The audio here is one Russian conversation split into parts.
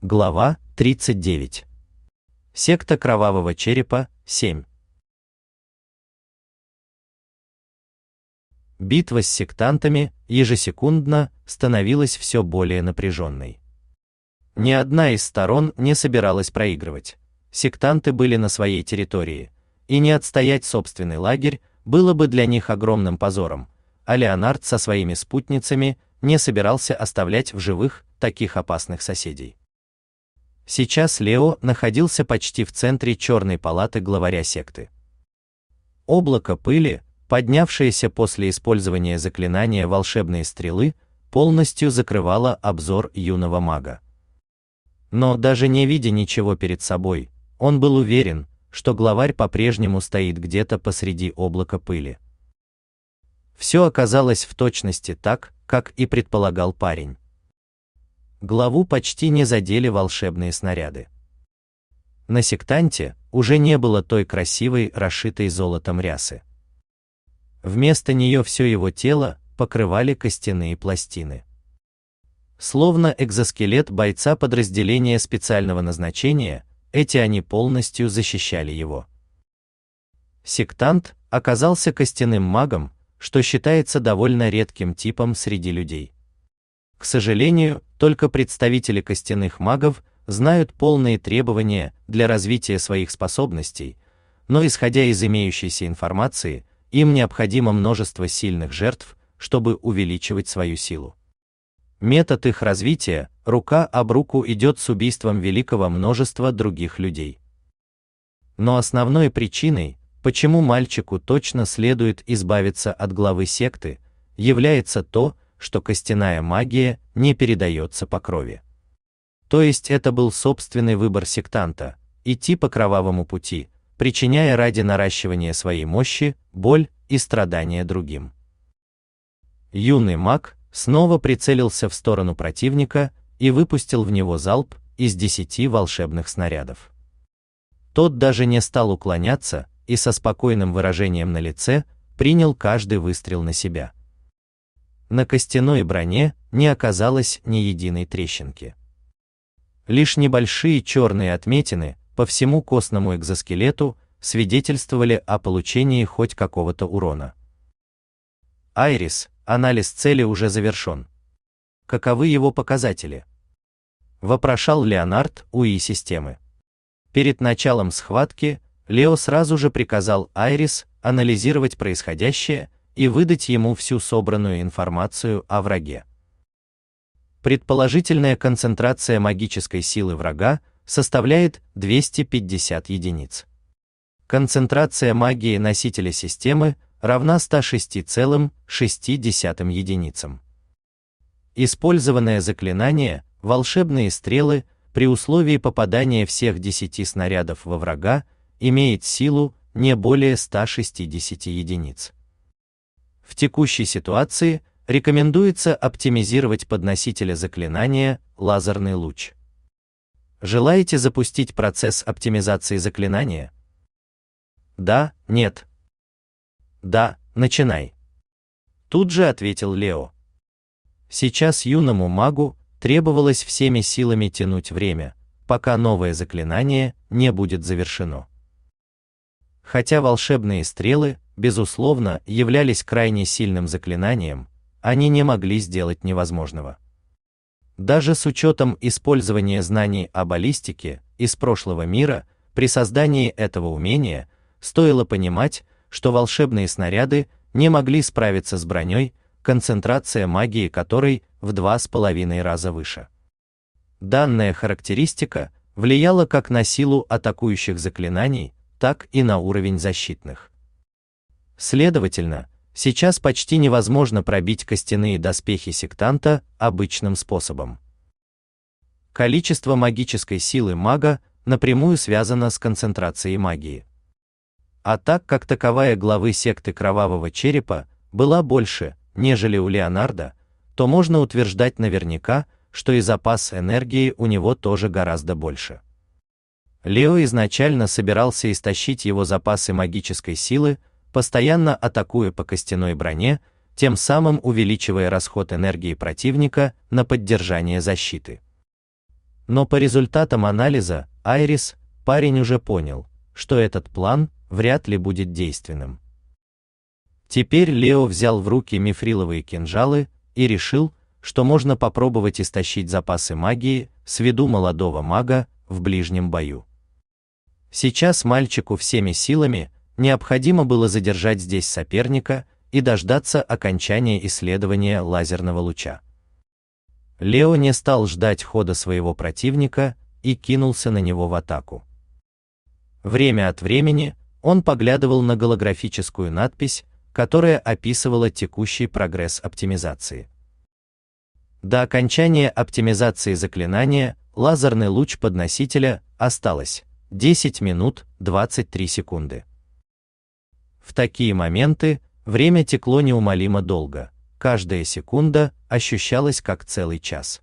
Глава 39. Секта Кровавого Черепа 7. Битва с сектантами ежесекундно становилась все более напряженной. Ни одна из сторон не собиралась проигрывать. Сектанты были на своей территории, и не отстоять собственный лагерь было бы для них огромным позором, а Леонард со своими спутницами не собирался оставлять в живых таких опасных соседей. Сейчас Лео находился почти в центре черной палаты главаря секты. Облако пыли, поднявшееся после использования заклинания волшебной стрелы, полностью закрывало обзор юного мага. Но даже не видя ничего перед собой, он был уверен, что главарь по-прежнему стоит где-то посреди облака пыли. Все оказалось в точности так, как и предполагал парень. Главу почти не задели волшебные снаряды. На сектанте уже не было той красивой, расшитой золотом рясы. Вместо нее все его тело покрывали костяные пластины. Словно экзоскелет бойца подразделения специального назначения, эти они полностью защищали его. Сектант оказался костяным магом, что считается довольно редким типом среди людей. К сожалению, только представители костяных магов знают полные требования для развития своих способностей, но исходя из имеющейся информации, им необходимо множество сильных жертв, чтобы увеличивать свою силу. Метод их развития рука об руку идет с убийством великого множества других людей. Но основной причиной, почему мальчику точно следует избавиться от главы секты, является то, что костяная магия не передается по крови. То есть это был собственный выбор сектанта идти по кровавому пути, причиняя ради наращивания своей мощи боль и страдания другим. Юный маг снова прицелился в сторону противника и выпустил в него залп из десяти волшебных снарядов. Тот даже не стал уклоняться и со спокойным выражением на лице принял каждый выстрел на себя. На костяной броне не оказалось ни единой трещинки. Лишь небольшие черные отметины по всему костному экзоскелету свидетельствовали о получении хоть какого-то урона. Айрис, анализ цели уже завершен. Каковы его показатели? Вопрошал Леонард у И-системы. Перед началом схватки Лео сразу же приказал Айрис анализировать происходящее и выдать ему всю собранную информацию о враге. Предположительная концентрация магической силы врага составляет 250 единиц. Концентрация магии носителя системы равна 106,6 единицам. Использованное заклинание волшебные стрелы при условии попадания всех 10 снарядов во врага имеет силу не более 160 единиц. В текущей ситуации рекомендуется оптимизировать подносителя заклинания лазерный луч. Желаете запустить процесс оптимизации заклинания? Да, нет. Да, начинай. Тут же ответил Лео. Сейчас юному магу требовалось всеми силами тянуть время, пока новое заклинание не будет завершено. Хотя волшебные стрелы безусловно, являлись крайне сильным заклинанием, они не могли сделать невозможного. Даже с учетом использования знаний о баллистике из прошлого мира, при создании этого умения стоило понимать, что волшебные снаряды не могли справиться с броней, концентрация магии которой в два с половиной раза выше. Данная характеристика влияла как на силу атакующих заклинаний, так и на уровень защитных. Следовательно, сейчас почти невозможно пробить костяные доспехи сектанта обычным способом. Количество магической силы мага напрямую связано с концентрацией магии. А так как таковая главы секты Кровавого Черепа была больше, нежели у Леонардо, то можно утверждать наверняка, что и запас энергии у него тоже гораздо больше. Лео изначально собирался истощить его запасы магической силы, постоянно атакуя по костяной броне, тем самым увеличивая расход энергии противника на поддержание защиты. Но по результатам анализа Айрис парень уже понял, что этот план вряд ли будет действенным. Теперь Лео взял в руки мифриловые кинжалы и решил, что можно попробовать истощить запасы магии с виду молодого мага в ближнем бою. Сейчас мальчику всеми силами необходимо было задержать здесь соперника и дождаться окончания исследования лазерного луча. Лео не стал ждать хода своего противника и кинулся на него в атаку. Время от времени он поглядывал на голографическую надпись, которая описывала текущий прогресс оптимизации. До окончания оптимизации заклинания лазерный луч подносителя осталось 10 минут 23 секунды. В такие моменты время текло неумолимо долго, каждая секунда ощущалась как целый час.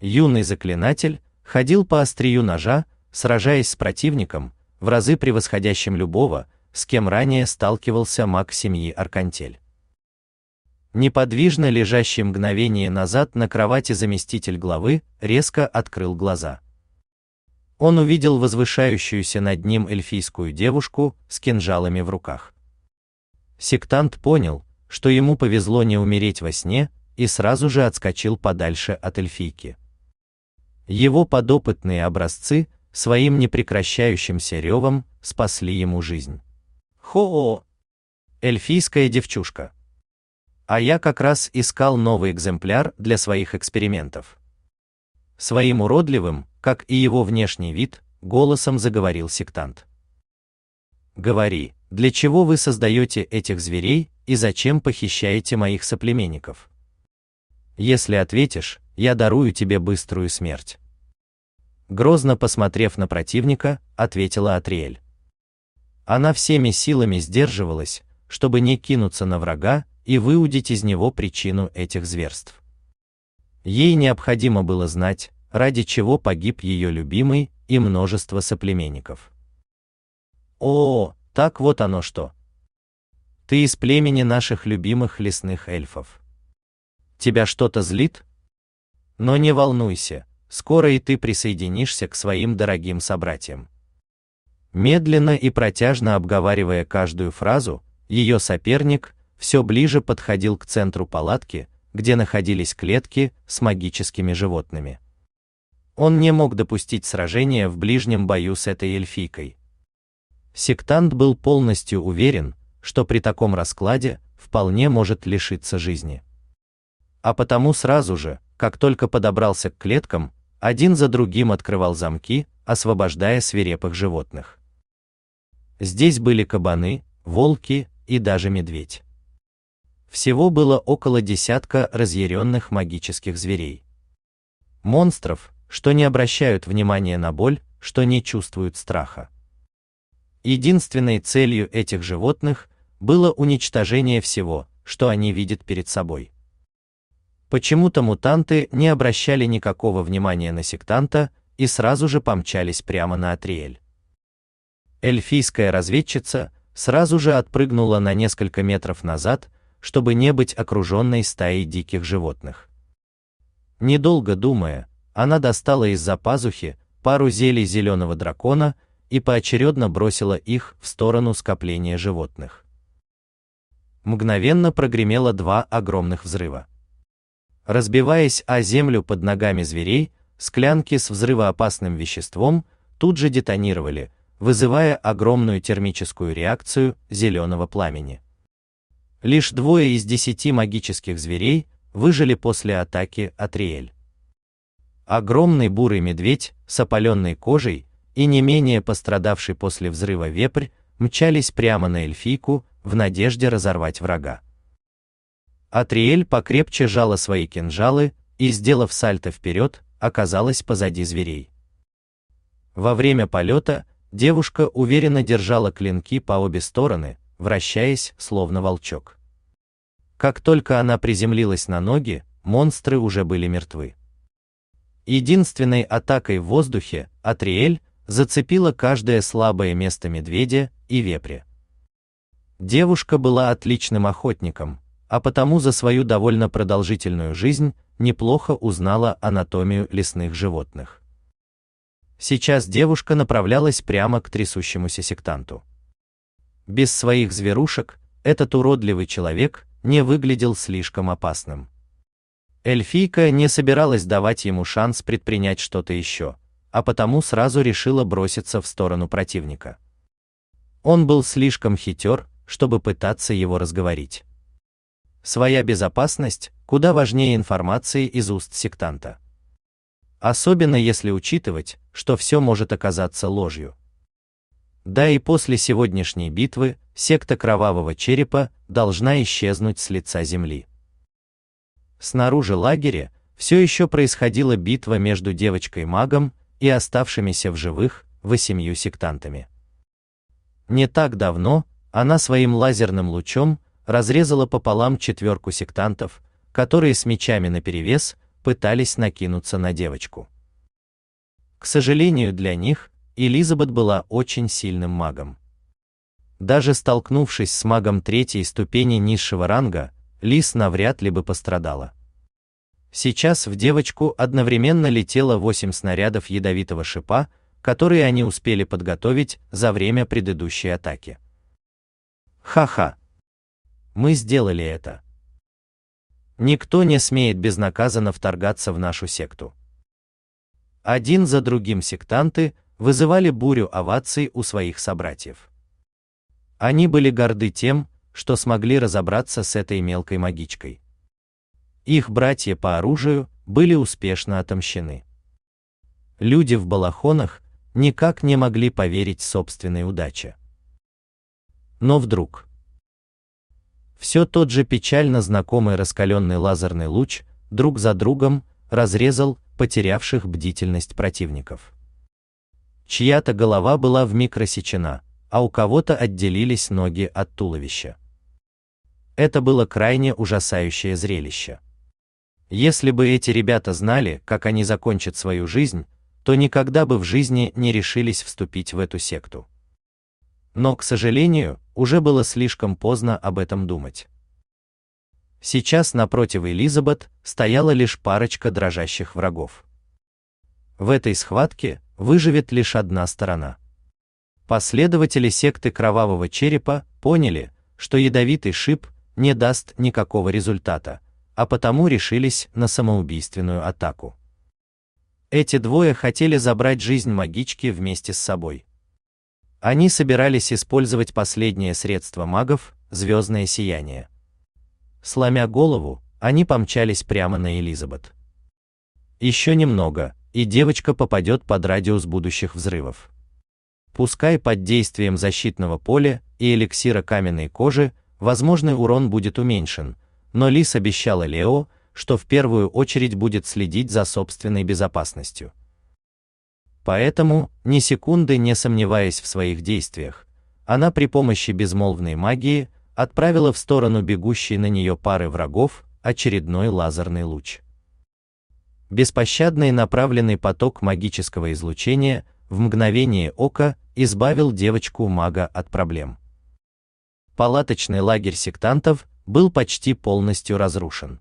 Юный заклинатель ходил по острию ножа, сражаясь с противником, в разы превосходящим любого, с кем ранее сталкивался маг семьи Аркантель. Неподвижно лежащий мгновение назад на кровати заместитель главы резко открыл глаза. Он увидел возвышающуюся над ним эльфийскую девушку с кинжалами в руках. Сектант понял, что ему повезло не умереть во сне, и сразу же отскочил подальше от эльфийки. Его подопытные образцы своим непрекращающимся ревом спасли ему жизнь. Хо! Эльфийская девчушка. А я как раз искал новый экземпляр для своих экспериментов. Своим уродливым, как и его внешний вид, голосом заговорил сектант. Говори, для чего вы создаете этих зверей и зачем похищаете моих соплеменников? Если ответишь, я дарую тебе быструю смерть. Грозно посмотрев на противника, ответила Атриэль. Она всеми силами сдерживалась, чтобы не кинуться на врага и выудить из него причину этих зверств. Ей необходимо было знать, ради чего погиб ее любимый и множество соплеменников. О, так вот оно что. Ты из племени наших любимых лесных эльфов. Тебя что-то злит? Но не волнуйся, скоро и ты присоединишься к своим дорогим собратьям. Медленно и протяжно обговаривая каждую фразу, ее соперник все ближе подходил к центру палатки, где находились клетки с магическими животными. Он не мог допустить сражения в ближнем бою с этой эльфийкой. Сектант был полностью уверен, что при таком раскладе вполне может лишиться жизни. А потому сразу же, как только подобрался к клеткам, один за другим открывал замки, освобождая свирепых животных. Здесь были кабаны, волки и даже медведь. Всего было около десятка разъяренных магических зверей. Монстров, что не обращают внимания на боль, что не чувствуют страха. Единственной целью этих животных было уничтожение всего, что они видят перед собой. Почему-то мутанты не обращали никакого внимания на сектанта и сразу же помчались прямо на Атриэль. Эльфийская разведчица сразу же отпрыгнула на несколько метров назад, чтобы не быть окруженной стаей диких животных. Недолго думая, она достала из-за пазухи пару зелий зеленого дракона и поочередно бросила их в сторону скопления животных. Мгновенно прогремело два огромных взрыва. Разбиваясь о землю под ногами зверей, склянки с взрывоопасным веществом тут же детонировали, вызывая огромную термическую реакцию зеленого пламени. Лишь двое из десяти магических зверей выжили после атаки Атриэль. Огромный бурый медведь с опаленной кожей и не менее пострадавший после взрыва вепрь мчались прямо на эльфийку в надежде разорвать врага. Атриэль покрепче жала свои кинжалы и, сделав сальто вперед, оказалась позади зверей. Во время полета Девушка уверенно держала клинки по обе стороны, вращаясь, словно волчок. Как только она приземлилась на ноги, монстры уже были мертвы. Единственной атакой в воздухе Атриэль зацепила каждое слабое место медведя и вепря. Девушка была отличным охотником, а потому за свою довольно продолжительную жизнь неплохо узнала анатомию лесных животных. Сейчас девушка направлялась прямо к трясущемуся сектанту. Без своих зверушек этот уродливый человек не выглядел слишком опасным. Эльфийка не собиралась давать ему шанс предпринять что-то еще, а потому сразу решила броситься в сторону противника. Он был слишком хитер, чтобы пытаться его разговорить. Своя безопасность куда важнее информации из уст сектанта. Особенно если учитывать, что все может оказаться ложью. Да и после сегодняшней битвы секта Кровавого Черепа должна исчезнуть с лица земли. Снаружи лагеря все еще происходила битва между девочкой-магом и оставшимися в живых восемью сектантами. Не так давно она своим лазерным лучом разрезала пополам четверку сектантов, которые с мечами наперевес пытались накинуться на девочку. К сожалению для них, Элизабет была очень сильным магом. Даже столкнувшись с магом третьей ступени низшего ранга, Лис навряд ли бы пострадала. Сейчас в девочку одновременно летело восемь снарядов ядовитого шипа, которые они успели подготовить за время предыдущей атаки. Ха-ха. Мы сделали это. Никто не смеет безнаказанно вторгаться в нашу секту. Один за другим сектанты вызывали бурю оваций у своих собратьев. Они были горды тем, что смогли разобраться с этой мелкой магичкой. Их братья по оружию были успешно отомщены. Люди в балахонах никак не могли поверить собственной удаче. Но вдруг все тот же печально знакомый раскаленный лазерный луч друг за другом разрезал потерявших бдительность противников. Чья-то голова была вмиг рассечена, а у кого-то отделились ноги от туловища. Это было крайне ужасающее зрелище. Если бы эти ребята знали, как они закончат свою жизнь, то никогда бы в жизни не решились вступить в эту секту. Но, к сожалению, уже было слишком поздно об этом думать. Сейчас напротив Элизабет стояла лишь парочка дрожащих врагов. В этой схватке выживет лишь одна сторона. Последователи секты Кровавого Черепа поняли, что ядовитый шип не даст никакого результата, а потому решились на самоубийственную атаку. Эти двое хотели забрать жизнь магички вместе с собой. Они собирались использовать последнее средство магов звездное сияние. Сломя голову, они помчались прямо на Элизабет. Еще немного, и девочка попадет под радиус будущих взрывов. Пускай под действием защитного поля и эликсира каменной кожи возможный урон будет уменьшен, но Лис обещала Лео, что в первую очередь будет следить за собственной безопасностью. Поэтому, ни секунды не сомневаясь в своих действиях, она при помощи безмолвной магии отправила в сторону бегущей на нее пары врагов очередной лазерный луч. Беспощадный направленный поток магического излучения в мгновение ока избавил девочку-мага от проблем. Палаточный лагерь сектантов был почти полностью разрушен.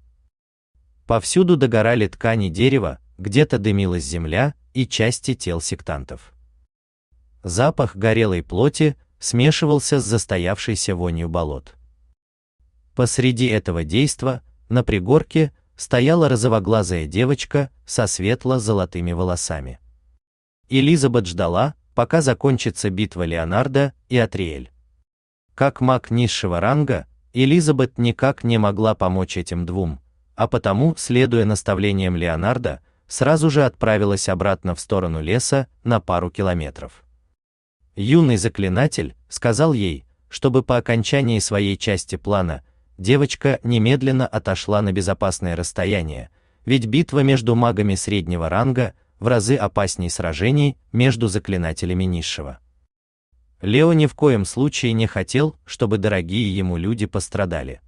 Повсюду догорали ткани дерева, где-то дымилась земля, и части тел сектантов. Запах горелой плоти смешивался с застоявшейся вонью болот. Посреди этого действа, на пригорке, стояла розовоглазая девочка со светло-золотыми волосами. Элизабет ждала, пока закончится битва Леонардо и Атриэль. Как маг низшего ранга, Элизабет никак не могла помочь этим двум, а потому, следуя наставлениям Леонардо, сразу же отправилась обратно в сторону леса на пару километров. Юный заклинатель сказал ей, чтобы по окончании своей части плана девочка немедленно отошла на безопасное расстояние, ведь битва между магами среднего ранга в разы опасней сражений между заклинателями низшего. Лео ни в коем случае не хотел, чтобы дорогие ему люди пострадали.